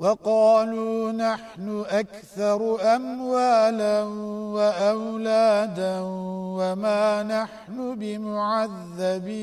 وقالوا نحن أكثر أموالا وأولادا وما نحن بمعذبين.